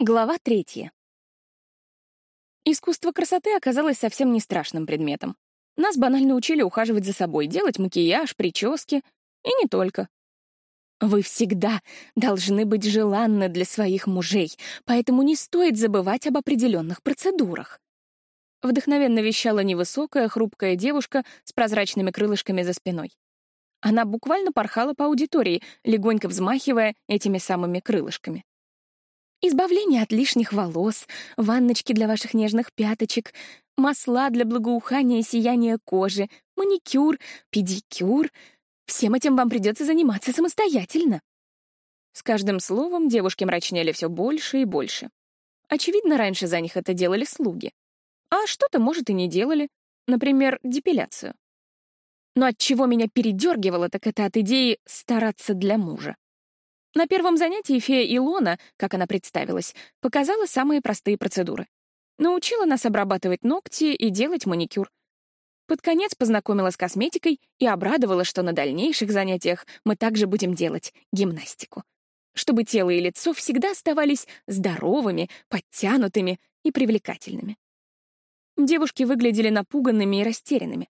Глава третья. Искусство красоты оказалось совсем не страшным предметом. Нас банально учили ухаживать за собой, делать макияж, прически, и не только. Вы всегда должны быть желанны для своих мужей, поэтому не стоит забывать об определенных процедурах. Вдохновенно вещала невысокая, хрупкая девушка с прозрачными крылышками за спиной. Она буквально порхала по аудитории, легонько взмахивая этими самыми крылышками. Избавление от лишних волос, ванночки для ваших нежных пяточек, масла для благоухания и сияния кожи, маникюр, педикюр. Всем этим вам придется заниматься самостоятельно. С каждым словом девушки мрачнели все больше и больше. Очевидно, раньше за них это делали слуги. А что-то, может, и не делали. Например, депиляцию. Но от чего меня передергивало, так это от идеи стараться для мужа. На первом занятии фея Илона, как она представилась, показала самые простые процедуры. Научила нас обрабатывать ногти и делать маникюр. Под конец познакомила с косметикой и обрадовала, что на дальнейших занятиях мы также будем делать гимнастику. Чтобы тело и лицо всегда оставались здоровыми, подтянутыми и привлекательными. Девушки выглядели напуганными и растерянными.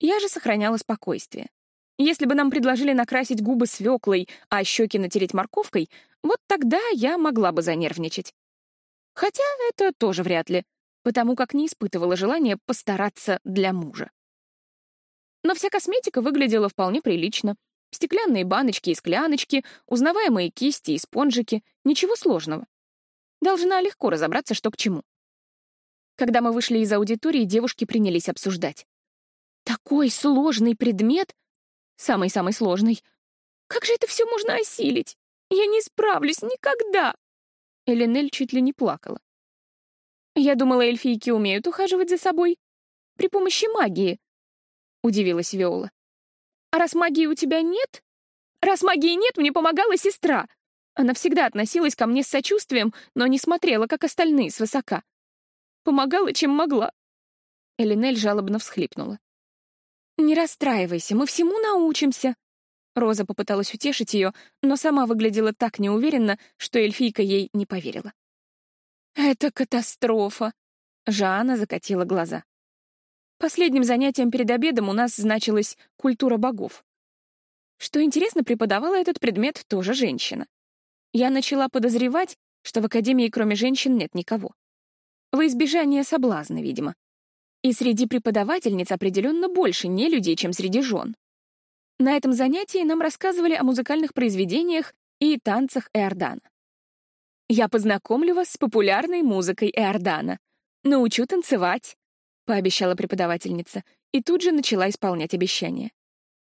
Я же сохраняла спокойствие. Если бы нам предложили накрасить губы свеклой, а щеки натереть морковкой, вот тогда я могла бы занервничать. Хотя это тоже вряд ли, потому как не испытывала желания постараться для мужа. Но вся косметика выглядела вполне прилично. Стеклянные баночки и скляночки, узнаваемые кисти и спонжики — ничего сложного. Должна легко разобраться, что к чему. Когда мы вышли из аудитории, девушки принялись обсуждать. Такой сложный предмет Самый-самый сложный. Как же это все можно осилить? Я не справлюсь никогда. Эленель чуть ли не плакала. Я думала, эльфийки умеют ухаживать за собой. При помощи магии. Удивилась Виола. А раз магии у тебя нет? Раз магии нет, мне помогала сестра. Она всегда относилась ко мне с сочувствием, но не смотрела, как остальные, свысока. Помогала, чем могла. Элинель жалобно всхлипнула. «Не расстраивайся, мы всему научимся». Роза попыталась утешить ее, но сама выглядела так неуверенно, что эльфийка ей не поверила. «Это катастрофа!» — Жанна закатила глаза. Последним занятием перед обедом у нас значилась культура богов. Что интересно, преподавала этот предмет тоже женщина. Я начала подозревать, что в академии кроме женщин нет никого. Во избежание соблазна, видимо. И среди преподавательниц определенно больше не людей, чем среди жен. На этом занятии нам рассказывали о музыкальных произведениях и танцах Эордана. «Я познакомлю вас с популярной музыкой Эордана. Научу танцевать», — пообещала преподавательница, и тут же начала исполнять обещание.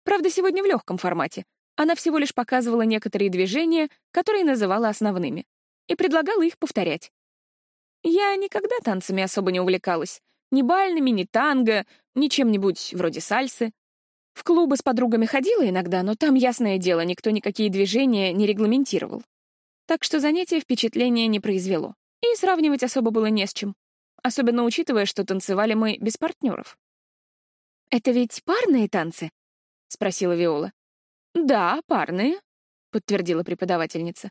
Правда, сегодня в легком формате. Она всего лишь показывала некоторые движения, которые называла основными, и предлагала их повторять. Я никогда танцами особо не увлекалась, ни бальными, ни танго, ни чем-нибудь вроде сальсы. В клубы с подругами ходила иногда, но там, ясное дело, никто никакие движения не регламентировал. Так что занятие впечатления не произвело. И сравнивать особо было не с чем. Особенно учитывая, что танцевали мы без партнеров. «Это ведь парные танцы?» — спросила Виола. «Да, парные», — подтвердила преподавательница.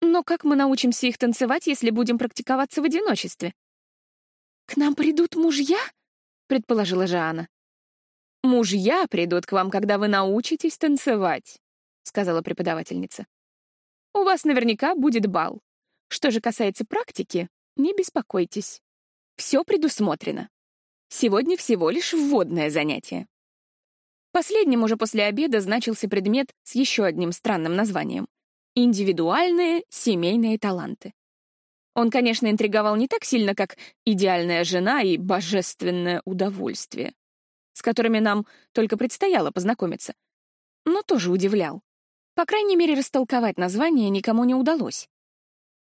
«Но как мы научимся их танцевать, если будем практиковаться в одиночестве?» «К нам придут мужья?» — предположила Жанна. «Мужья придут к вам, когда вы научитесь танцевать», — сказала преподавательница. «У вас наверняка будет бал. Что же касается практики, не беспокойтесь. Все предусмотрено. Сегодня всего лишь вводное занятие». Последним уже после обеда значился предмет с еще одним странным названием — «Индивидуальные семейные таланты». Он, конечно, интриговал не так сильно, как «идеальная жена» и «божественное удовольствие», с которыми нам только предстояло познакомиться, но тоже удивлял. По крайней мере, растолковать название никому не удалось.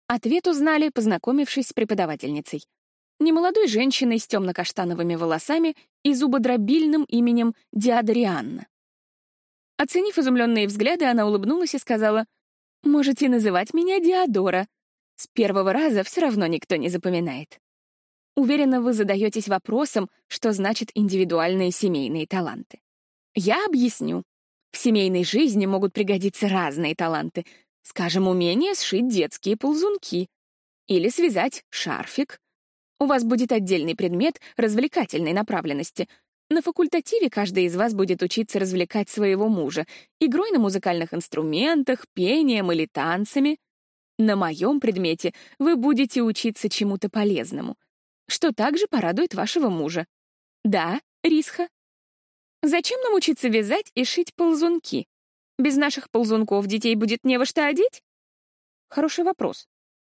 Ответ узнали, познакомившись с преподавательницей. Немолодой женщиной с темно-каштановыми волосами и зубодробильным именем Диадрианна. Оценив изумленные взгляды, она улыбнулась и сказала, «Можете называть меня Диадора. С первого раза все равно никто не запоминает. Уверена, вы задаетесь вопросом, что значит индивидуальные семейные таланты. Я объясню. В семейной жизни могут пригодиться разные таланты. Скажем, умение сшить детские ползунки. или связать шарфик. У вас будет отдельный предмет развлекательной направленности. На факультативе каждый из вас будет учиться развлекать своего мужа игрой на музыкальных инструментах, пением или танцами. На моем предмете вы будете учиться чему-то полезному, что также порадует вашего мужа. Да, Рисха? Зачем нам учиться вязать и шить ползунки? Без наших ползунков детей будет не во что одеть? Хороший вопрос.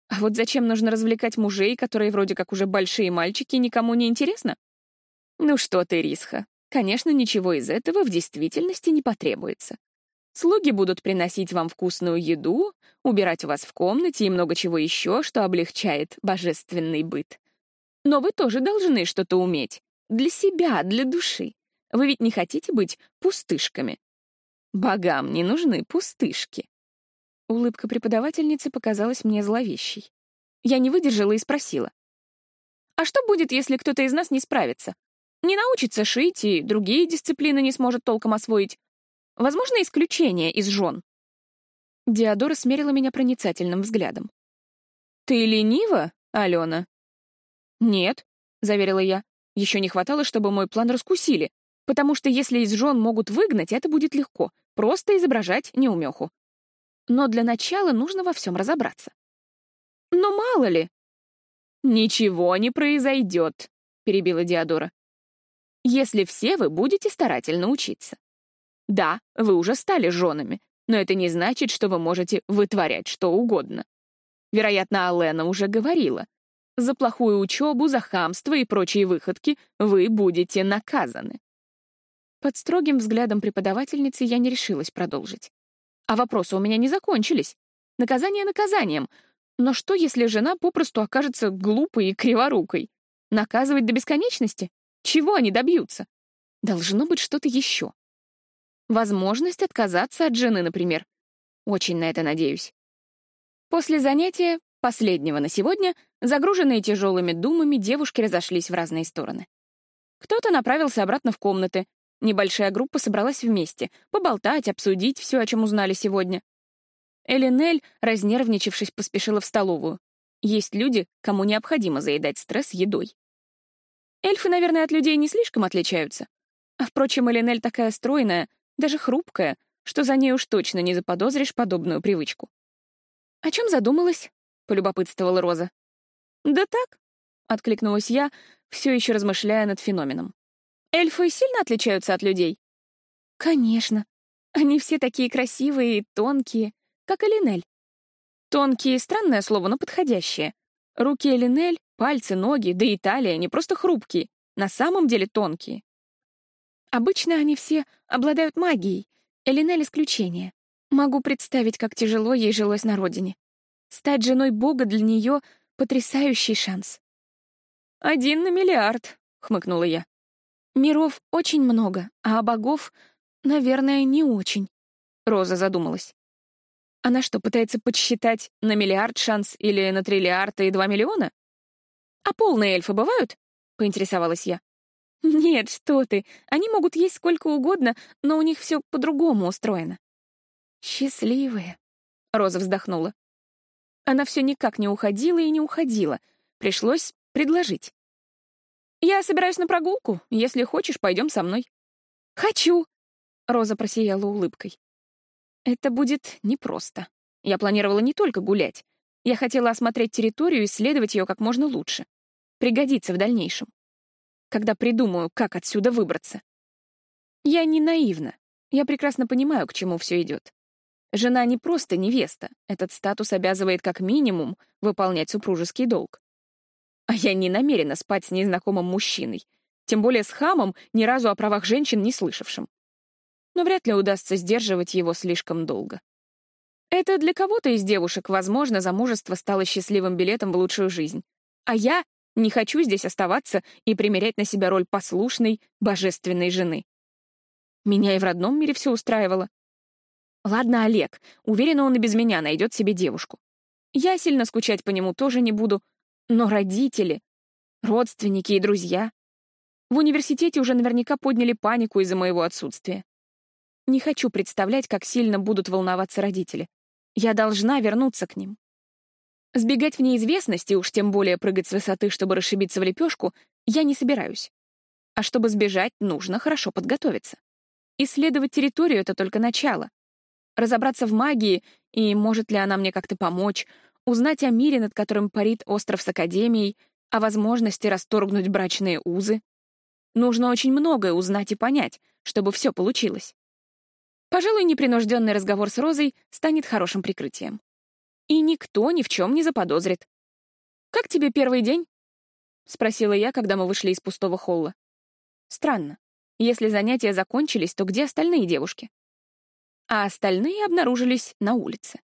А вот зачем нужно развлекать мужей, которые вроде как уже большие мальчики, никому не интересно? Ну что ты, Рисха, конечно, ничего из этого в действительности не потребуется. Слуги будут приносить вам вкусную еду, убирать вас в комнате и много чего еще, что облегчает божественный быт. Но вы тоже должны что-то уметь. Для себя, для души. Вы ведь не хотите быть пустышками. Богам не нужны пустышки. Улыбка преподавательницы показалась мне зловещей. Я не выдержала и спросила. «А что будет, если кто-то из нас не справится? Не научится шить и другие дисциплины не сможет толком освоить? Возможно, исключение из жен?» Диадора смерила меня проницательным взглядом. «Ты ленива, Алена?» «Нет», — заверила я. «Еще не хватало, чтобы мой план раскусили, потому что если из жен могут выгнать, это будет легко, просто изображать неумеху но для начала нужно во всем разобраться. Но мало ли. «Ничего не произойдет», — перебила Диадора. «Если все вы будете старательно учиться. Да, вы уже стали женами, но это не значит, что вы можете вытворять что угодно. Вероятно, Алена уже говорила. За плохую учебу, за хамство и прочие выходки вы будете наказаны. Под строгим взглядом преподавательницы я не решилась продолжить. А вопросы у меня не закончились. Наказание наказанием. Но что, если жена попросту окажется глупой и криворукой? Наказывать до бесконечности? Чего они добьются? Должно быть что-то еще. Возможность отказаться от жены, например. Очень на это надеюсь. После занятия, последнего на сегодня, загруженные тяжелыми думами, девушки разошлись в разные стороны. Кто-то направился обратно в комнаты, Небольшая группа собралась вместе, поболтать, обсудить все, о чем узнали сегодня. Элинель, разнервничавшись, поспешила в столовую. Есть люди, кому необходимо заедать стресс едой. Эльфы, наверное, от людей не слишком отличаются. А, впрочем, Элинель такая стройная, даже хрупкая, что за ней уж точно не заподозришь подобную привычку. «О чем задумалась?» — полюбопытствовала Роза. «Да так», — откликнулась я, все еще размышляя над феноменом. Эльфы сильно отличаются от людей? Конечно. Они все такие красивые и тонкие, как Элинель. Тонкие — странное слово, но подходящее. Руки Элинель, пальцы, ноги, да и талия не просто хрупкие, на самом деле тонкие. Обычно они все обладают магией. Элинель — исключение. Могу представить, как тяжело ей жилось на родине. Стать женой Бога для нее — потрясающий шанс. «Один на миллиард», — хмыкнула я. Миров очень много, а богов, наверное, не очень. Роза задумалась. Она что, пытается подсчитать на миллиард шанс или на триллиард и два миллиона? А полные эльфы бывают? Поинтересовалась я. Нет, что ты, они могут есть сколько угодно, но у них все по-другому устроено. Счастливые. Роза вздохнула. Она все никак не уходила и не уходила. Пришлось предложить. «Я собираюсь на прогулку. Если хочешь, пойдем со мной». «Хочу!» — Роза просияла улыбкой. «Это будет непросто. Я планировала не только гулять. Я хотела осмотреть территорию и исследовать ее как можно лучше. Пригодится в дальнейшем. Когда придумаю, как отсюда выбраться. Я не наивна. Я прекрасно понимаю, к чему все идет. Жена не просто невеста. Этот статус обязывает как минимум выполнять супружеский долг. А я не намерена спать с незнакомым мужчиной, тем более с хамом, ни разу о правах женщин не слышавшим. Но вряд ли удастся сдерживать его слишком долго. Это для кого-то из девушек, возможно, замужество стало счастливым билетом в лучшую жизнь. А я не хочу здесь оставаться и примерять на себя роль послушной, божественной жены. Меня и в родном мире все устраивало. Ладно, Олег, уверена, он и без меня найдет себе девушку. Я сильно скучать по нему тоже не буду, но родители, родственники и друзья в университете уже наверняка подняли панику из-за моего отсутствия. Не хочу представлять, как сильно будут волноваться родители. Я должна вернуться к ним. Сбегать в неизвестность и уж тем более прыгать с высоты, чтобы расшибиться в лепешку, я не собираюсь. А чтобы сбежать, нужно хорошо подготовиться. Исследовать территорию — это только начало. Разобраться в магии и может ли она мне как-то помочь, узнать о мире, над которым парит остров с Академией, о возможности расторгнуть брачные узы. Нужно очень многое узнать и понять, чтобы все получилось. Пожалуй, непринужденный разговор с Розой станет хорошим прикрытием. И никто ни в чем не заподозрит. «Как тебе первый день?» — спросила я, когда мы вышли из пустого холла. Странно. Если занятия закончились, то где остальные девушки? А остальные обнаружились на улице.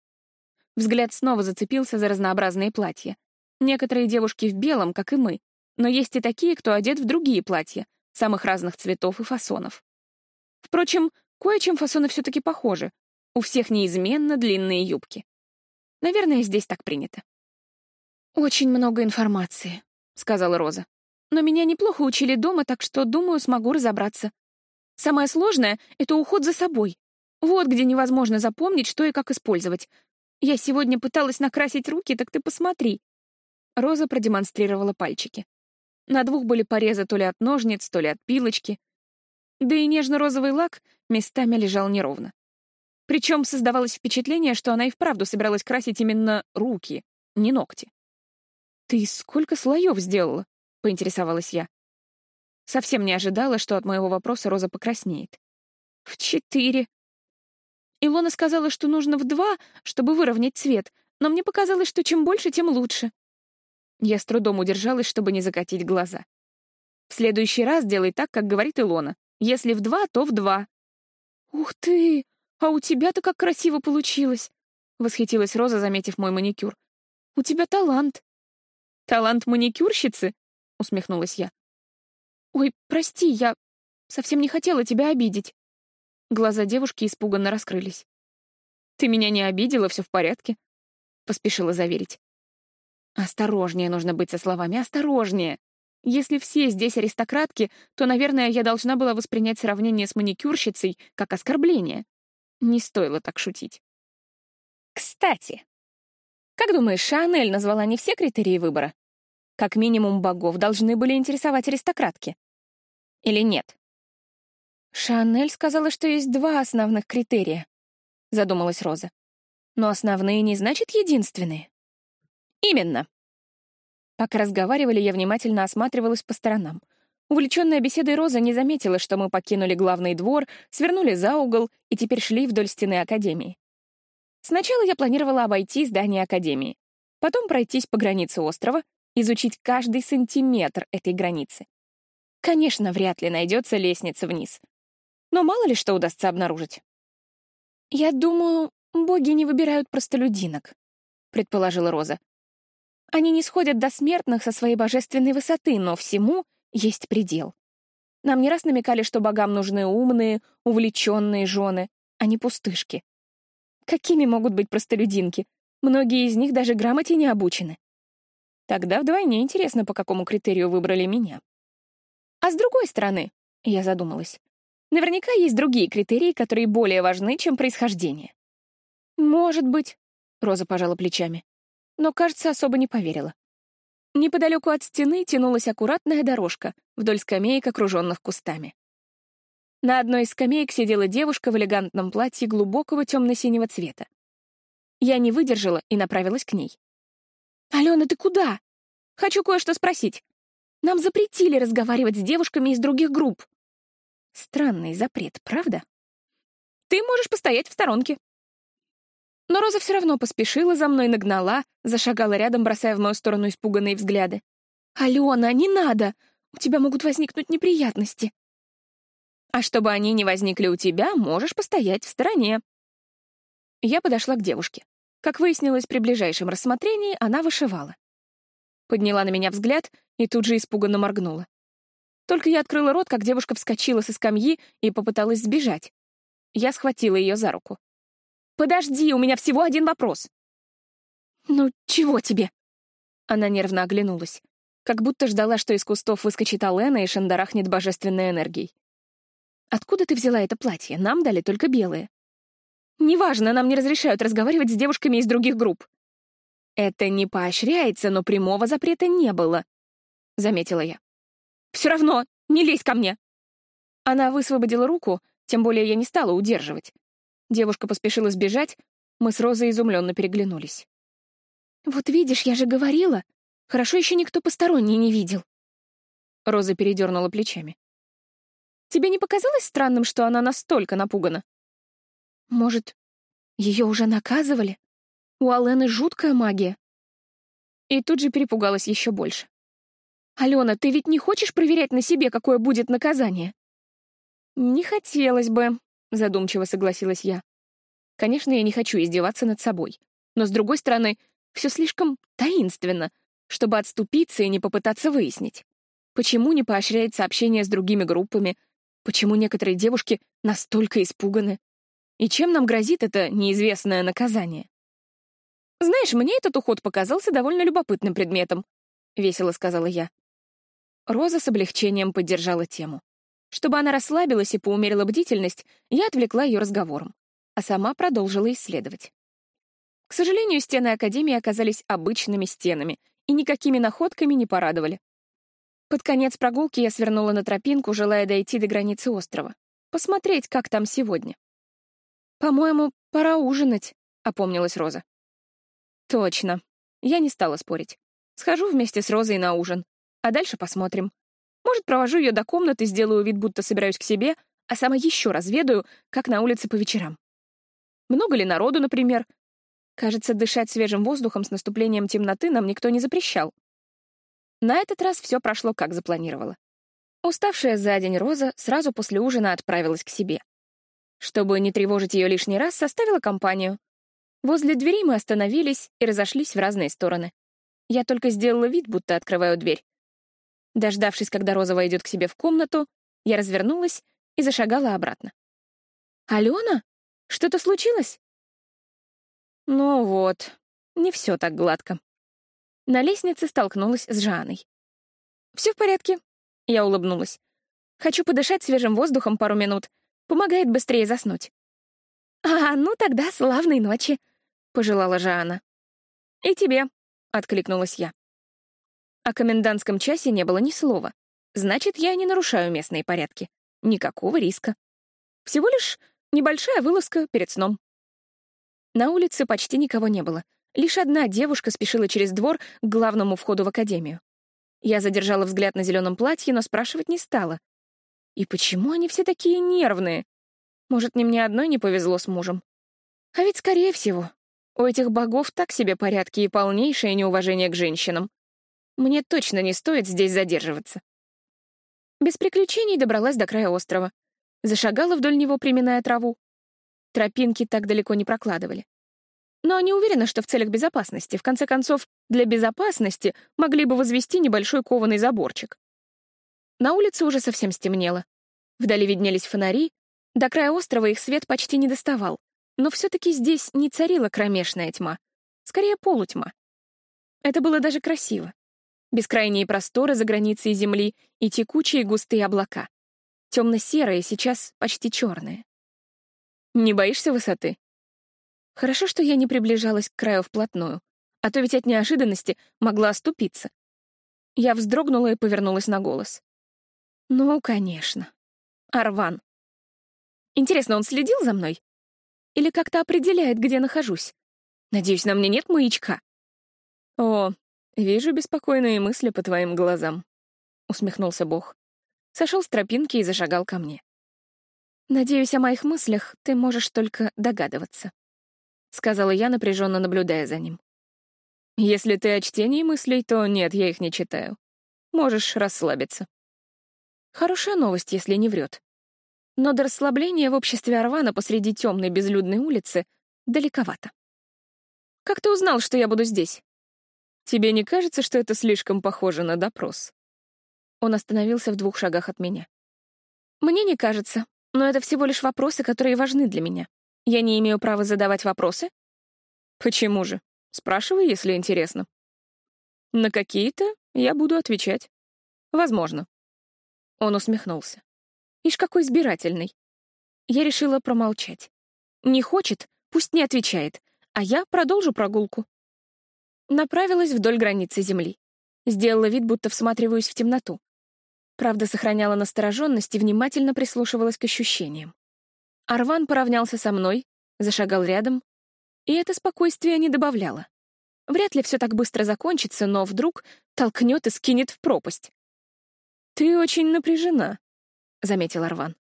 Взгляд снова зацепился за разнообразные платья. Некоторые девушки в белом, как и мы, но есть и такие, кто одет в другие платья, самых разных цветов и фасонов. Впрочем, кое-чем фасоны все-таки похожи. У всех неизменно длинные юбки. Наверное, здесь так принято. «Очень много информации», — сказала Роза. «Но меня неплохо учили дома, так что, думаю, смогу разобраться. Самое сложное — это уход за собой. Вот где невозможно запомнить, что и как использовать. Я сегодня пыталась накрасить руки, так ты посмотри». Роза продемонстрировала пальчики. На двух были порезы то ли от ножниц, то ли от пилочки. Да и нежно-розовый лак местами лежал неровно. Причем создавалось впечатление, что она и вправду собиралась красить именно руки, не ногти. «Ты сколько слоев сделала?» — поинтересовалась я. Совсем не ожидала, что от моего вопроса Роза покраснеет. «В четыре». Илона сказала, что нужно в два, чтобы выровнять цвет, но мне показалось, что чем больше, тем лучше. Я с трудом удержалась, чтобы не закатить глаза. В следующий раз делай так, как говорит Илона. Если в два, то в два. «Ух ты! А у тебя-то как красиво получилось!» — восхитилась Роза, заметив мой маникюр. «У тебя талант». «Талант маникюрщицы?» — усмехнулась я. «Ой, прости, я совсем не хотела тебя обидеть». Глаза девушки испуганно раскрылись. «Ты меня не обидела, все в порядке», — поспешила заверить. Осторожнее нужно быть со словами, осторожнее. Если все здесь аристократки, то, наверное, я должна была воспринять сравнение с маникюрщицей как оскорбление. Не стоило так шутить. Кстати, как думаешь, Шанель назвала не все критерии выбора? Как минимум богов должны были интересовать аристократки. Или нет? Шанель сказала, что есть два основных критерия, задумалась Роза. Но основные не значит единственные. «Именно». Пока разговаривали, я внимательно осматривалась по сторонам. Увлеченная беседой Роза не заметила, что мы покинули главный двор, свернули за угол и теперь шли вдоль стены Академии. Сначала я планировала обойти здание Академии, потом пройтись по границе острова, изучить каждый сантиметр этой границы. Конечно, вряд ли найдется лестница вниз. Но мало ли что удастся обнаружить. «Я думаю, боги не выбирают простолюдинок», — предположила Роза. Они не сходят до смертных со своей божественной высоты, но всему есть предел. Нам не раз намекали, что богам нужны умные, увлеченные жены, а не пустышки. Какими могут быть простолюдинки? Многие из них даже грамоте не обучены. Тогда вдвойне интересно, по какому критерию выбрали меня. А с другой стороны, я задумалась, наверняка есть другие критерии, которые более важны, чем происхождение. Может быть, Роза пожала плечами но, кажется, особо не поверила. Неподалеку от стены тянулась аккуратная дорожка вдоль скамеек, окруженных кустами. На одной из скамеек сидела девушка в элегантном платье глубокого темно-синего цвета. Я не выдержала и направилась к ней. «Алена, ты куда? Хочу кое-что спросить. Нам запретили разговаривать с девушками из других групп». Странный запрет, правда? «Ты можешь постоять в сторонке», но Роза все равно поспешила за мной, нагнала, зашагала рядом, бросая в мою сторону испуганные взгляды. «Алена, не надо! У тебя могут возникнуть неприятности!» «А чтобы они не возникли у тебя, можешь постоять в стороне». Я подошла к девушке. Как выяснилось при ближайшем рассмотрении, она вышивала. Подняла на меня взгляд и тут же испуганно моргнула. Только я открыла рот, как девушка вскочила со скамьи и попыталась сбежать. Я схватила ее за руку. «Подожди, у меня всего один вопрос». «Ну, чего тебе?» Она нервно оглянулась, как будто ждала, что из кустов выскочит Алена и шандарахнет божественной энергией. «Откуда ты взяла это платье? Нам дали только белое». «Неважно, нам не разрешают разговаривать с девушками из других групп». Это не поощряется, но прямого запрета не было, — заметила я. Все равно, не лезь ко мне. Она высвободила руку, тем более я не стала удерживать. Девушка поспешила сбежать, мы с Розой изумленно переглянулись. «Вот видишь, я же говорила. Хорошо еще никто посторонний не видел». Роза передернула плечами. «Тебе не показалось странным, что она настолько напугана?» «Может, ее уже наказывали? У Алены жуткая магия». И тут же перепугалась еще больше. «Алена, ты ведь не хочешь проверять на себе, какое будет наказание?» «Не хотелось бы», — задумчиво согласилась я. «Конечно, я не хочу издеваться над собой. Но, с другой стороны, все слишком таинственно, чтобы отступиться и не попытаться выяснить. Почему не поощряется общение с другими группами? Почему некоторые девушки настолько испуганы? И чем нам грозит это неизвестное наказание? «Знаешь, мне этот уход показался довольно любопытным предметом», — весело сказала я. Роза с облегчением поддержала тему. Чтобы она расслабилась и поумерила бдительность, я отвлекла ее разговором, а сама продолжила исследовать. К сожалению, стены Академии оказались обычными стенами и никакими находками не порадовали. Под конец прогулки я свернула на тропинку, желая дойти до границы острова. Посмотреть, как там сегодня. «По-моему, пора ужинать», — опомнилась Роза. «Точно». Я не стала спорить. Схожу вместе с Розой на ужин, а дальше посмотрим. Может, провожу ее до комнаты, сделаю вид, будто собираюсь к себе, а сама еще разведаю, как на улице по вечерам. Много ли народу, например? Кажется, дышать свежим воздухом с наступлением темноты нам никто не запрещал. На этот раз все прошло, как запланировала. Уставшая за день Роза сразу после ужина отправилась к себе. Чтобы не тревожить ее лишний раз, составила компанию. Возле двери мы остановились и разошлись в разные стороны. Я только сделала вид, будто открываю дверь. Дождавшись, когда Роза войдет к себе в комнату, я развернулась и зашагала обратно. «Алена? Что-то случилось?» Ну вот, не все так гладко. На лестнице столкнулась с Жанной. «Все в порядке», — я улыбнулась. «Хочу подышать свежим воздухом пару минут. Помогает быстрее заснуть». «А, ну тогда славной ночи», — пожелала Жанна. «И тебе», — откликнулась я. О комендантском часе не было ни слова. Значит, я не нарушаю местные порядки. Никакого риска. Всего лишь небольшая вылазка перед сном. На улице почти никого не было. Лишь одна девушка спешила через двор к главному входу в академию. Я задержала взгляд на зеленом платье, но спрашивать не стала. И почему они все такие нервные? Может, ни мне одной не повезло с мужем? А ведь, скорее всего, у этих богов так себе порядки и полнейшее неуважение к женщинам. Мне точно не стоит здесь задерживаться. Без приключений добралась до края острова. Зашагала вдоль него, приминая траву. Тропинки так далеко не прокладывали. Но не уверена, что в целях безопасности. В конце концов, для безопасности могли бы возвести небольшой кованый заборчик. На улице уже совсем стемнело. Вдали виднелись фонари, до края острова их свет почти не доставал, но все-таки здесь не царила кромешная тьма, скорее полутьма. Это было даже красиво бескрайние просторы за границей Земли и текучие густые облака. Темно-серые, сейчас почти черные. Не боишься высоты? Хорошо, что я не приближалась к краю вплотную, а то ведь от неожиданности могла оступиться. Я вздрогнула и повернулась на голос. Ну, конечно. Арван. Интересно, он следил за мной? Или как-то определяет, где нахожусь? Надеюсь, на мне нет маячка? О, «Вижу беспокойные мысли по твоим глазам», — усмехнулся Бог. Сошел с тропинки и зашагал ко мне. «Надеюсь, о моих мыслях ты можешь только догадываться», — сказала я, напряженно наблюдая за ним. «Если ты о чтении мыслей, то нет, я их не читаю. Можешь расслабиться». Хорошая новость, если не врет. Но до расслабления в обществе Арвана посреди темной безлюдной улицы далековато. «Как ты узнал, что я буду здесь?» Тебе не кажется, что это слишком похоже на допрос?» Он остановился в двух шагах от меня. «Мне не кажется, но это всего лишь вопросы, которые важны для меня. Я не имею права задавать вопросы?» «Почему же? Спрашивай, если интересно». «На какие-то я буду отвечать. Возможно». Он усмехнулся. «Ишь, какой избирательный». Я решила промолчать. «Не хочет, пусть не отвечает, а я продолжу прогулку». Направилась вдоль границы земли. Сделала вид, будто всматриваюсь в темноту. Правда, сохраняла настороженность и внимательно прислушивалась к ощущениям. Арван поравнялся со мной, зашагал рядом, и это спокойствие не добавляло. Вряд ли все так быстро закончится, но вдруг толкнет и скинет в пропасть. «Ты очень напряжена», — заметил Арван.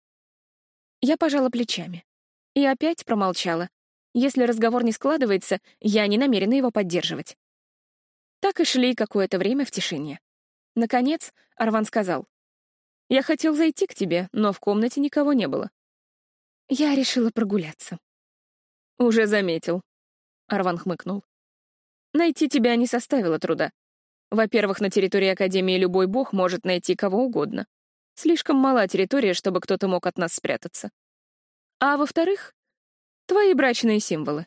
Я пожала плечами. И опять промолчала. Если разговор не складывается, я не намерена его поддерживать. Так и шли какое-то время в тишине. Наконец, Арван сказал. «Я хотел зайти к тебе, но в комнате никого не было». Я решила прогуляться. «Уже заметил», — Арван хмыкнул. «Найти тебя не составило труда. Во-первых, на территории Академии любой бог может найти кого угодно. Слишком мала территория, чтобы кто-то мог от нас спрятаться. А во-вторых, твои брачные символы.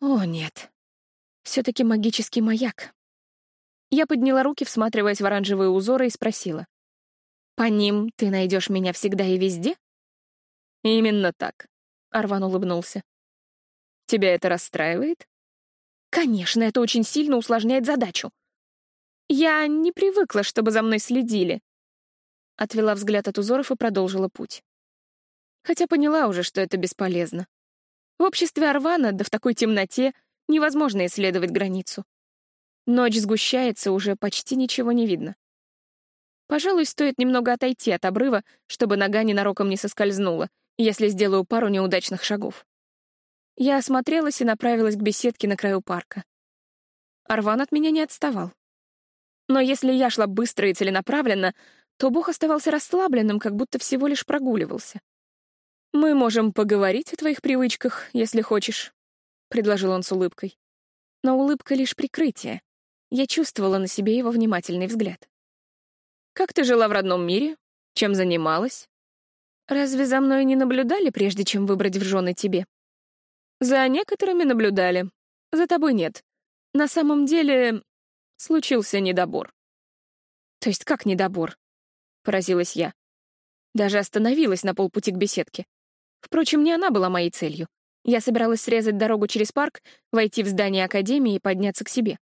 О, нет. Все-таки магический маяк. Я подняла руки, всматриваясь в оранжевые узоры, и спросила. «По ним ты найдешь меня всегда и везде?» «Именно так», — Арван улыбнулся. «Тебя это расстраивает?» «Конечно, это очень сильно усложняет задачу. Я не привыкла, чтобы за мной следили». Отвела взгляд от узоров и продолжила путь. Хотя поняла уже, что это бесполезно. В обществе Арвана, да в такой темноте, невозможно исследовать границу. Ночь сгущается, уже почти ничего не видно. Пожалуй, стоит немного отойти от обрыва, чтобы нога ненароком не соскользнула, если сделаю пару неудачных шагов. Я осмотрелась и направилась к беседке на краю парка. Арван от меня не отставал. Но если я шла быстро и целенаправленно, то Бог оставался расслабленным, как будто всего лишь прогуливался. «Мы можем поговорить о твоих привычках, если хочешь», — предложил он с улыбкой. Но улыбка — лишь прикрытие. Я чувствовала на себе его внимательный взгляд. «Как ты жила в родном мире? Чем занималась? Разве за мной не наблюдали, прежде чем выбрать в жены тебе?» «За некоторыми наблюдали. За тобой нет. На самом деле случился недобор». «То есть как недобор?» — поразилась я. Даже остановилась на полпути к беседке. Впрочем, не она была моей целью. Я собиралась срезать дорогу через парк, войти в здание Академии и подняться к себе.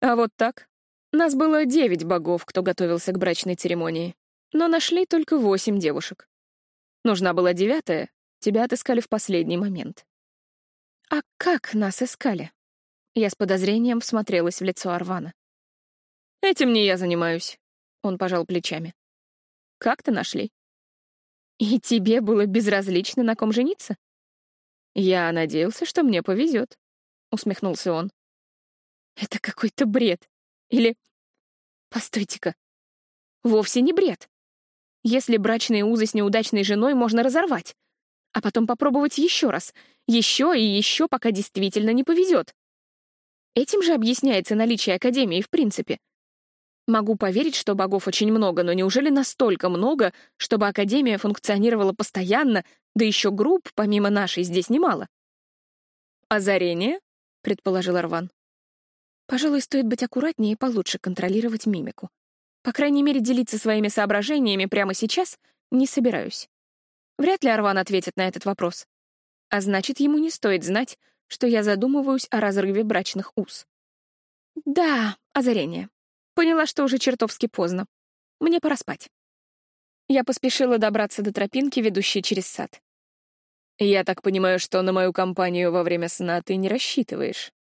А вот так. Нас было девять богов, кто готовился к брачной церемонии. Но нашли только восемь девушек. Нужна была девятая, тебя отыскали в последний момент. А как нас искали? Я с подозрением всмотрелась в лицо Арвана. «Этим не я занимаюсь», — он пожал плечами. «Как-то нашли». «И тебе было безразлично, на ком жениться?» «Я надеялся, что мне повезет», — усмехнулся он. «Это какой-то бред. Или... Постойте-ка. Вовсе не бред. Если брачные узы с неудачной женой можно разорвать, а потом попробовать еще раз, еще и еще, пока действительно не повезет. Этим же объясняется наличие Академии в принципе. Могу поверить, что богов очень много, но неужели настолько много, чтобы Академия функционировала постоянно, да еще групп, помимо нашей, здесь немало? «Озарение?» — предположил Арван. «Пожалуй, стоит быть аккуратнее и получше контролировать мимику. По крайней мере, делиться своими соображениями прямо сейчас не собираюсь. Вряд ли Арван ответит на этот вопрос. А значит, ему не стоит знать, что я задумываюсь о разрыве брачных уз. Да, озарение. Поняла, что уже чертовски поздно. Мне пора спать. Я поспешила добраться до тропинки, ведущей через сад. «Я так понимаю, что на мою компанию во время сна ты не рассчитываешь?»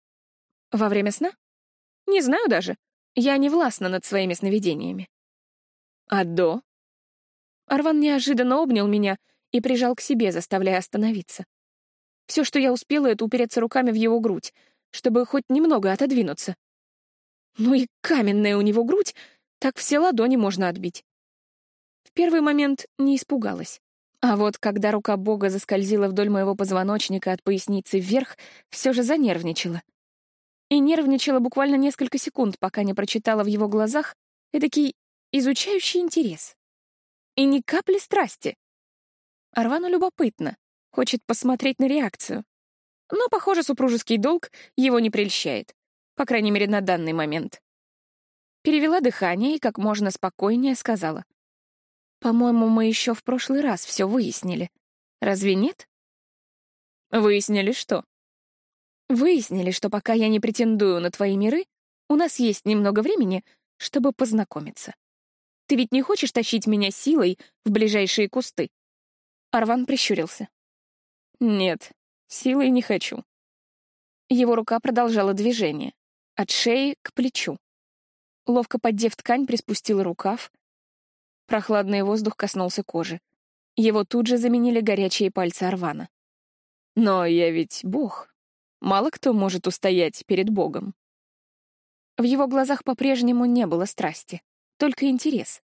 «Во время сна? Не знаю даже. Я не властна над своими сновидениями». «А до?» Арван неожиданно обнял меня и прижал к себе, заставляя остановиться. Все, что я успела, это упереться руками в его грудь, чтобы хоть немного отодвинуться. Ну и каменная у него грудь, так все ладони можно отбить. В первый момент не испугалась. А вот когда рука Бога заскользила вдоль моего позвоночника от поясницы вверх, все же занервничала. И нервничала буквально несколько секунд, пока не прочитала в его глазах эдакий изучающий интерес. И ни капли страсти. Арвану любопытно, Хочет посмотреть на реакцию. Но, похоже, супружеский долг его не прельщает. По крайней мере, на данный момент. Перевела дыхание и как можно спокойнее сказала. «По-моему, мы еще в прошлый раз все выяснили. Разве нет?» «Выяснили что?» Выяснили, что пока я не претендую на твои миры, у нас есть немного времени, чтобы познакомиться. Ты ведь не хочешь тащить меня силой в ближайшие кусты?» Арван прищурился. «Нет, силой не хочу». Его рука продолжала движение, от шеи к плечу. Ловко поддев ткань, приспустил рукав. Прохладный воздух коснулся кожи. Его тут же заменили горячие пальцы Арвана. «Но я ведь бог. Мало кто может устоять перед богом». В его глазах по-прежнему не было страсти, только интерес.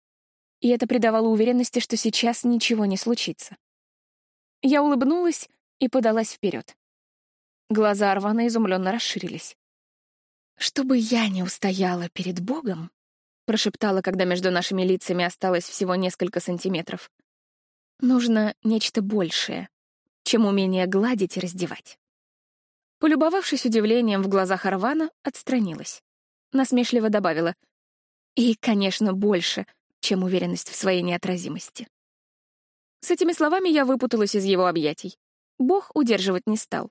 И это придавало уверенности, что сейчас ничего не случится. Я улыбнулась и подалась вперед. Глаза Арвана изумленно расширились. «Чтобы я не устояла перед Богом», — прошептала, когда между нашими лицами осталось всего несколько сантиметров, «нужно нечто большее, чем умение гладить и раздевать». Полюбовавшись удивлением в глазах Арвана, отстранилась насмешливо добавила. И, конечно, больше, чем уверенность в своей неотразимости. С этими словами я выпуталась из его объятий. Бог удерживать не стал.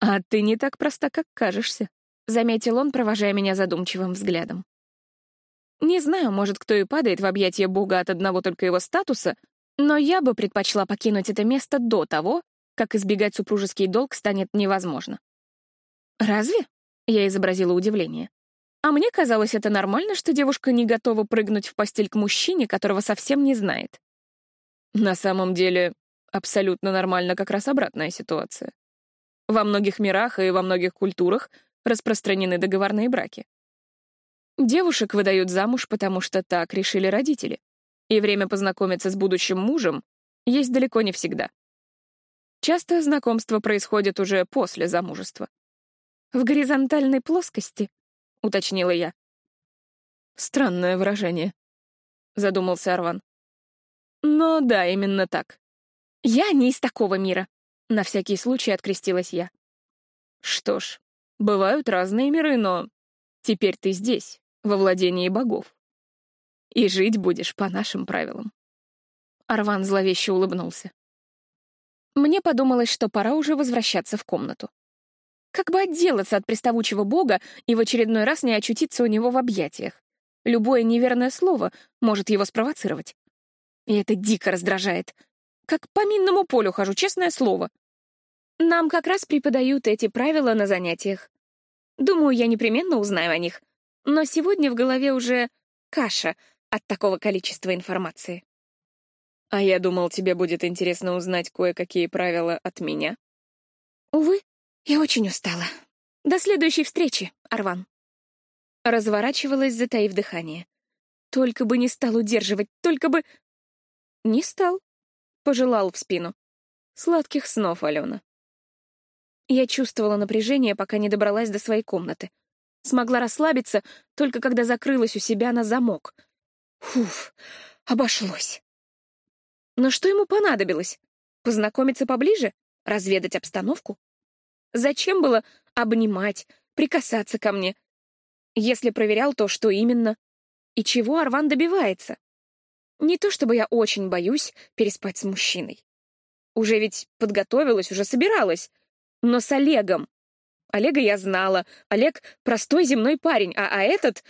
«А ты не так проста, как кажешься», — заметил он, провожая меня задумчивым взглядом. Не знаю, может, кто и падает в объятия Бога от одного только его статуса, но я бы предпочла покинуть это место до того, как избегать супружеский долг станет невозможно. «Разве?» — я изобразила удивление. А мне казалось это нормально, что девушка не готова прыгнуть в постель к мужчине, которого совсем не знает. На самом деле, абсолютно нормально как раз обратная ситуация. Во многих мирах и во многих культурах распространены договорные браки. Девушек выдают замуж, потому что так решили родители, и время познакомиться с будущим мужем есть далеко не всегда. Часто знакомство происходит уже после замужества. В горизонтальной плоскости — уточнила я. «Странное выражение», — задумался Арван. «Но да, именно так. Я не из такого мира», — на всякий случай открестилась я. «Что ж, бывают разные миры, но теперь ты здесь, во владении богов. И жить будешь по нашим правилам». Арван зловеще улыбнулся. Мне подумалось, что пора уже возвращаться в комнату. Как бы отделаться от приставучего бога и в очередной раз не очутиться у него в объятиях? Любое неверное слово может его спровоцировать. И это дико раздражает. Как по минному полю хожу, честное слово. Нам как раз преподают эти правила на занятиях. Думаю, я непременно узнаю о них. Но сегодня в голове уже каша от такого количества информации. А я думал, тебе будет интересно узнать кое-какие правила от меня. Увы, я очень устала. До следующей встречи, Арван. Разворачивалась, затаив дыхание. Только бы не стал удерживать, только бы... Не стал. Пожелал в спину. Сладких снов, Алена. Я чувствовала напряжение, пока не добралась до своей комнаты. Смогла расслабиться, только когда закрылась у себя на замок. Фуф, обошлось. Но что ему понадобилось? Познакомиться поближе? Разведать обстановку? Зачем было обнимать, прикасаться ко мне? Если проверял то, что именно? И чего Арван добивается? Не то чтобы я очень боюсь переспать с мужчиной. Уже ведь подготовилась, уже собиралась. Но с Олегом. Олега я знала. Олег — простой земной парень, а, а этот...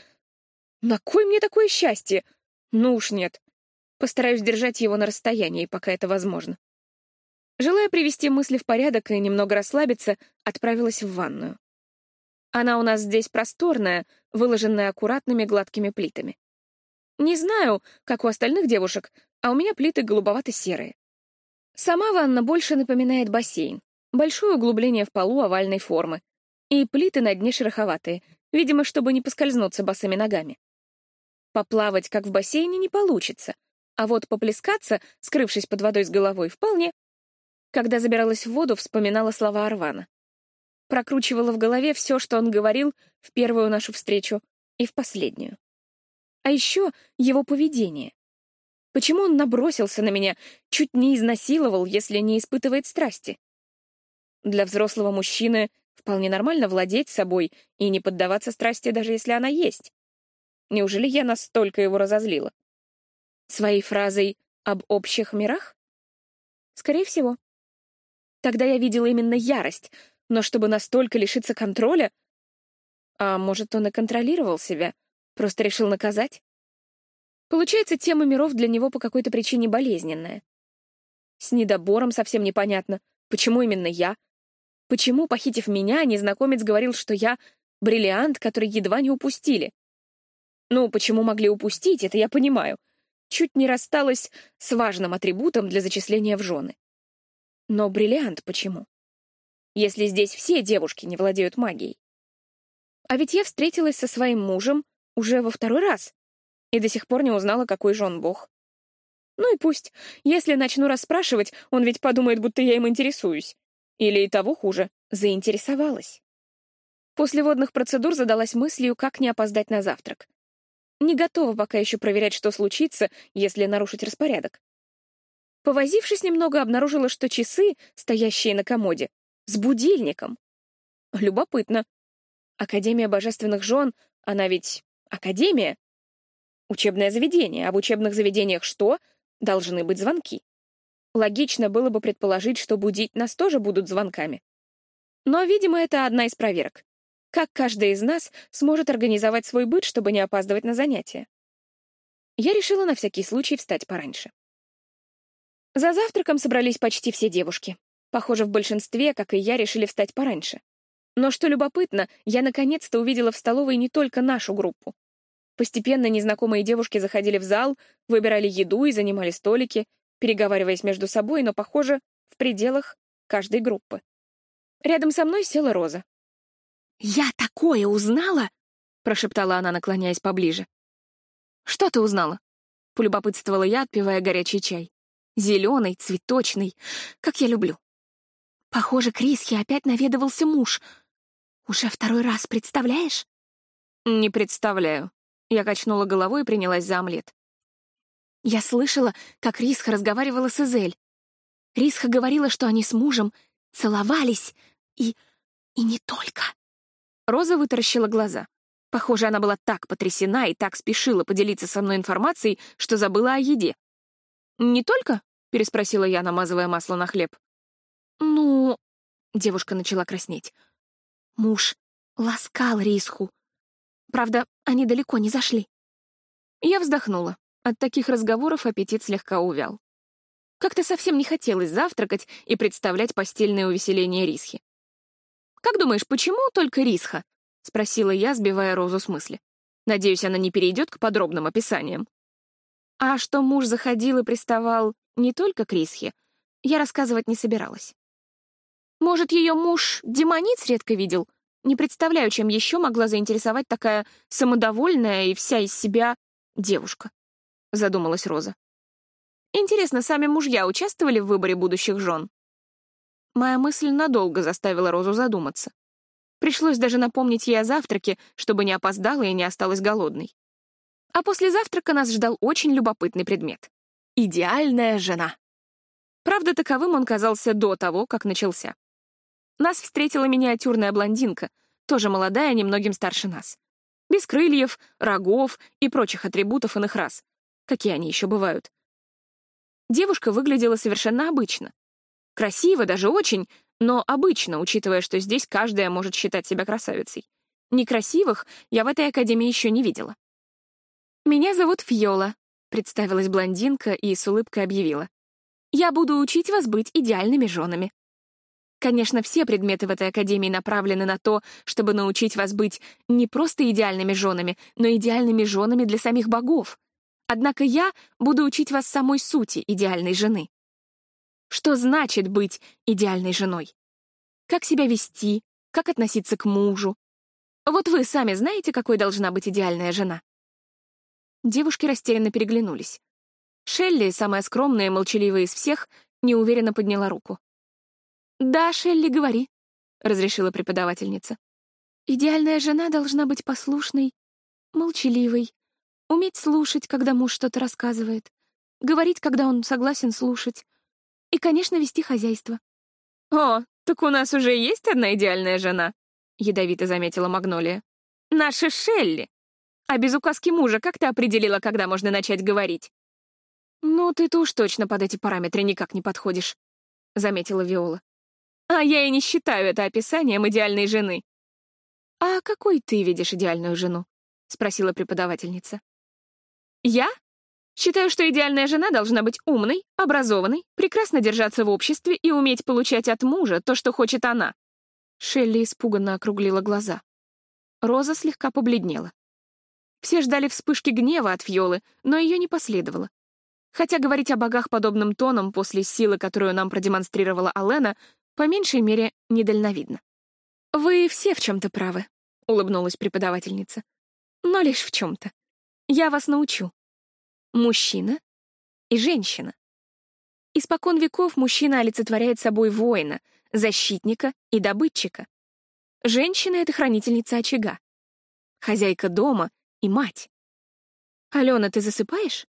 На кой мне такое счастье? Ну уж нет. Постараюсь держать его на расстоянии, пока это возможно. Желая привести мысли в порядок и немного расслабиться, отправилась в ванную. Она у нас здесь просторная, выложенная аккуратными гладкими плитами. Не знаю, как у остальных девушек, а у меня плиты голубовато-серые. Сама ванна больше напоминает бассейн. Большое углубление в полу овальной формы. И плиты на дне шероховатые, видимо, чтобы не поскользнуться босыми ногами. Поплавать, как в бассейне, не получится, а вот поплескаться, скрывшись под водой с головой, вполне. Когда забиралась в воду, вспоминала слова Арвана. Прокручивала в голове все, что он говорил в первую нашу встречу и в последнюю. А еще его поведение. Почему он набросился на меня, чуть не изнасиловал, если не испытывает страсти? Для взрослого мужчины вполне нормально владеть собой и не поддаваться страсти, даже если она есть. Неужели я настолько его разозлила? Своей фразой об общих мирах? Скорее всего. Тогда я видела именно ярость, Но чтобы настолько лишиться контроля... А может, он и контролировал себя, просто решил наказать? Получается, тема миров для него по какой-то причине болезненная. С недобором совсем непонятно, почему именно я. Почему, похитив меня, незнакомец говорил, что я — бриллиант, который едва не упустили. Ну, почему могли упустить, это я понимаю. Чуть не рассталась с важным атрибутом для зачисления в жены. Но бриллиант почему? Если здесь все девушки не владеют магией. А ведь я встретилась со своим мужем уже во второй раз и до сих пор не узнала, какой же он бог. Ну и пусть. Если начну расспрашивать, он ведь подумает, будто я им интересуюсь. Или и того хуже, заинтересовалась. После водных процедур задалась мыслью, как не опоздать на завтрак. Не готова пока еще проверять, что случится, если нарушить распорядок. Повозившись немного, обнаружила, что часы, стоящие на комоде, с будильником. Любопытно. Академия божественных жен, она ведь академия. Учебное заведение, а в учебных заведениях что? Должны быть звонки. Логично было бы предположить, что будить нас тоже будут звонками. Но, видимо, это одна из проверок. Как каждый из нас сможет организовать свой быт, чтобы не опаздывать на занятия? Я решила на всякий случай встать пораньше. За завтраком собрались почти все девушки. Похоже, в большинстве, как и я, решили встать пораньше. Но что любопытно, я наконец-то увидела в столовой не только нашу группу. Постепенно незнакомые девушки заходили в зал, выбирали еду и занимали столики, переговариваясь между собой, но, похоже, в пределах каждой группы. Рядом со мной села Роза. «Я такое узнала!» — прошептала она, наклоняясь поближе. «Что ты узнала?» — полюбопытствовала я, отпивая горячий чай. Зеленый, цветочный, как я люблю. Похоже, Крисхи опять наведывался муж. Уже второй раз, представляешь? Не представляю. Я качнула головой и принялась за омлет. Я слышала, как Рисха разговаривала с Эзель. Рисха говорила, что они с мужем целовались, и... и не только. Роза вытаращила глаза. Похоже, она была так потрясена и так спешила поделиться со мной информацией, что забыла о еде. «Не только?» — переспросила я, намазывая масло на хлеб. «Ну...» — девушка начала краснеть. «Муж ласкал Рисху. Правда, они далеко не зашли. Я вздохнула. От таких разговоров аппетит слегка увял. Как-то совсем не хотелось завтракать и представлять постельное увеселение Рисхи. «Как думаешь, почему только Рисха?» — спросила я, сбивая Розу с мысли. Надеюсь, она не перейдет к подробным описаниям. А что муж заходил и приставал не только к Рисхе, я рассказывать не собиралась. Может, ее муж демониц редко видел, не представляю, чем еще могла заинтересовать такая самодовольная и вся из себя девушка, — задумалась Роза. Интересно, сами мужья участвовали в выборе будущих жен? Моя мысль надолго заставила Розу задуматься. Пришлось даже напомнить ей о завтраке, чтобы не опоздала и не осталась голодной. А после завтрака нас ждал очень любопытный предмет — идеальная жена. Правда, таковым он казался до того, как начался. Нас встретила миниатюрная блондинка, тоже молодая, немногим старше нас. Без крыльев, рогов и прочих атрибутов иных рас. Какие они еще бывают? Девушка выглядела совершенно обычно. Красиво, даже очень, но обычно, учитывая, что здесь каждая может считать себя красавицей. Некрасивых я в этой академии еще не видела. «Меня зовут Фьола», — представилась блондинка и с улыбкой объявила. «Я буду учить вас быть идеальными женами». Конечно, все предметы в этой академии направлены на то, чтобы научить вас быть не просто идеальными женами, но идеальными женами для самих богов. Однако я буду учить вас самой сути идеальной жены. Что значит быть идеальной женой? Как себя вести, как относиться к мужу? Вот вы сами знаете, какой должна быть идеальная жена? Девушки растерянно переглянулись. Шелли, самая скромная и молчаливая из всех, неуверенно подняла руку. «Да, Шелли, говори», — разрешила преподавательница. «Идеальная жена должна быть послушной, молчаливой, уметь слушать, когда муж что-то рассказывает, говорить, когда он согласен слушать, и, конечно, вести хозяйство». «О, так у нас уже есть одна идеальная жена», — ядовито заметила Магнолия. «Наша Шелли. А без указки мужа как ты определила, когда можно начать говорить?» «Ну, ты-то уж точно под эти параметры никак не подходишь», — заметила Виола. А я и не считаю это описанием идеальной жены. «А какой ты видишь идеальную жену?» — спросила преподавательница. «Я? Считаю, что идеальная жена должна быть умной, образованной, прекрасно держаться в обществе и уметь получать от мужа то, что хочет она». Шелли испуганно округлила глаза. Роза слегка побледнела. Все ждали вспышки гнева от Фьолы, но ее не последовало. Хотя говорить о богах подобным тоном после силы, которую нам продемонстрировала Алена, по меньшей мере, недальновидно. «Вы все в чем-то правы», — улыбнулась преподавательница. «Но лишь в чем-то. Я вас научу. Мужчина и женщина. Испокон веков мужчина олицетворяет собой воина, защитника и добытчика. Женщина — это хранительница очага, хозяйка дома и мать. «Алена, ты засыпаешь?»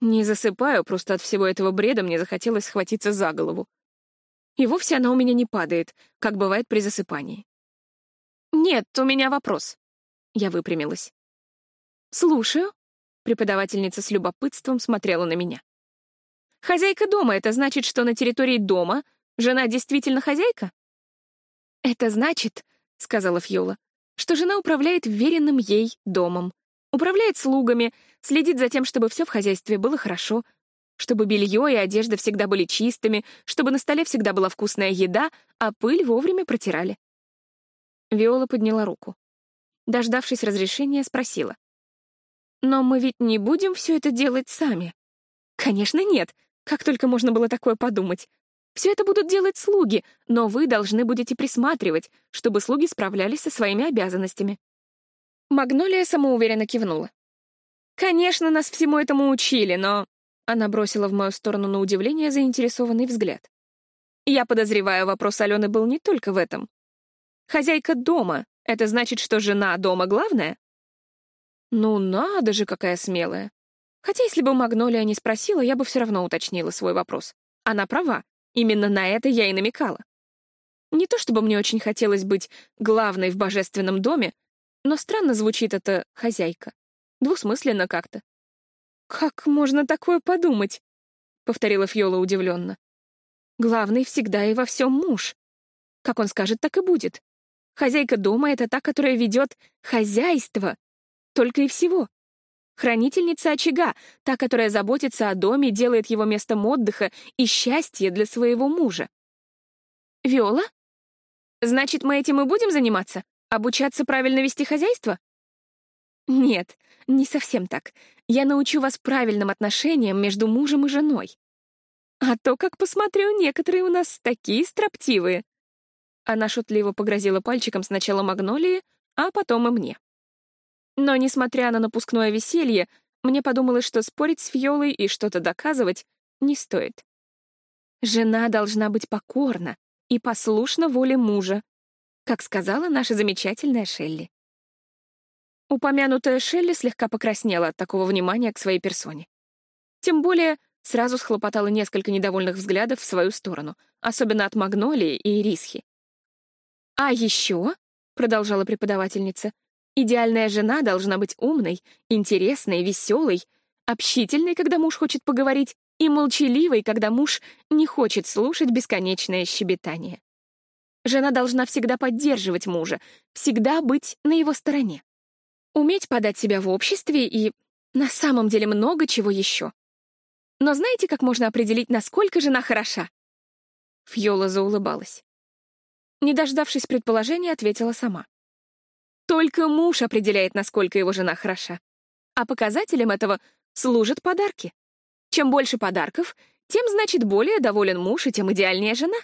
«Не засыпаю, просто от всего этого бреда мне захотелось схватиться за голову. И вовсе она у меня не падает, как бывает при засыпании. «Нет, у меня вопрос». Я выпрямилась. «Слушаю». Преподавательница с любопытством смотрела на меня. «Хозяйка дома — это значит, что на территории дома жена действительно хозяйка?» «Это значит, — сказала Фьола, — что жена управляет веренным ей домом, управляет слугами, следит за тем, чтобы все в хозяйстве было хорошо, чтобы белье и одежда всегда были чистыми, чтобы на столе всегда была вкусная еда, а пыль вовремя протирали. Виола подняла руку. Дождавшись разрешения, спросила. «Но мы ведь не будем все это делать сами?» «Конечно, нет. Как только можно было такое подумать. Все это будут делать слуги, но вы должны будете присматривать, чтобы слуги справлялись со своими обязанностями». Магнолия самоуверенно кивнула. «Конечно, нас всему этому учили, но она бросила в мою сторону на удивление заинтересованный взгляд. Я подозреваю, вопрос Алены был не только в этом. Хозяйка дома — это значит, что жена дома главная? Ну, надо же, какая смелая. Хотя если бы Магнолия не спросила, я бы все равно уточнила свой вопрос. Она права. Именно на это я и намекала. Не то чтобы мне очень хотелось быть главной в божественном доме, но странно звучит это «хозяйка». Двусмысленно как-то. «Как можно такое подумать?» — повторила Фьола удивленно. «Главный всегда и во всем муж. Как он скажет, так и будет. Хозяйка дома — это та, которая ведет хозяйство. Только и всего. Хранительница очага — та, которая заботится о доме, делает его местом отдыха и счастья для своего мужа. Виола? Значит, мы этим и будем заниматься? Обучаться правильно вести хозяйство? Нет, не совсем так. Я научу вас правильным отношениям между мужем и женой. А то, как посмотрю, некоторые у нас такие строптивые. Она шутливо погрозила пальчиком сначала Магнолии, а потом и мне. Но, несмотря на напускное веселье, мне подумалось, что спорить с Фьолой и что-то доказывать не стоит. Жена должна быть покорна и послушна воле мужа, как сказала наша замечательная Шелли. Упомянутая Шелли слегка покраснела от такого внимания к своей персоне. Тем более сразу схлопотала несколько недовольных взглядов в свою сторону, особенно от Магнолии и Ирисхи. «А еще», — продолжала преподавательница, «идеальная жена должна быть умной, интересной, веселой, общительной, когда муж хочет поговорить, и молчаливой, когда муж не хочет слушать бесконечное щебетание. Жена должна всегда поддерживать мужа, всегда быть на его стороне уметь подать себя в обществе и на самом деле много чего еще. Но знаете, как можно определить, насколько жена хороша? Фьола заулыбалась. Не дождавшись предположения, ответила сама. Только муж определяет, насколько его жена хороша. А показателем этого служат подарки. Чем больше подарков, тем, значит, более доволен муж и тем идеальнее жена.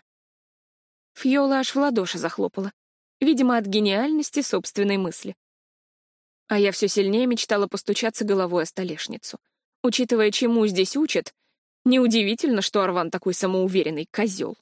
Фьола аж в ладоши захлопала, видимо, от гениальности собственной мысли. А я все сильнее мечтала постучаться головой о столешницу. Учитывая, чему здесь учат, неудивительно, что Арван такой самоуверенный козел.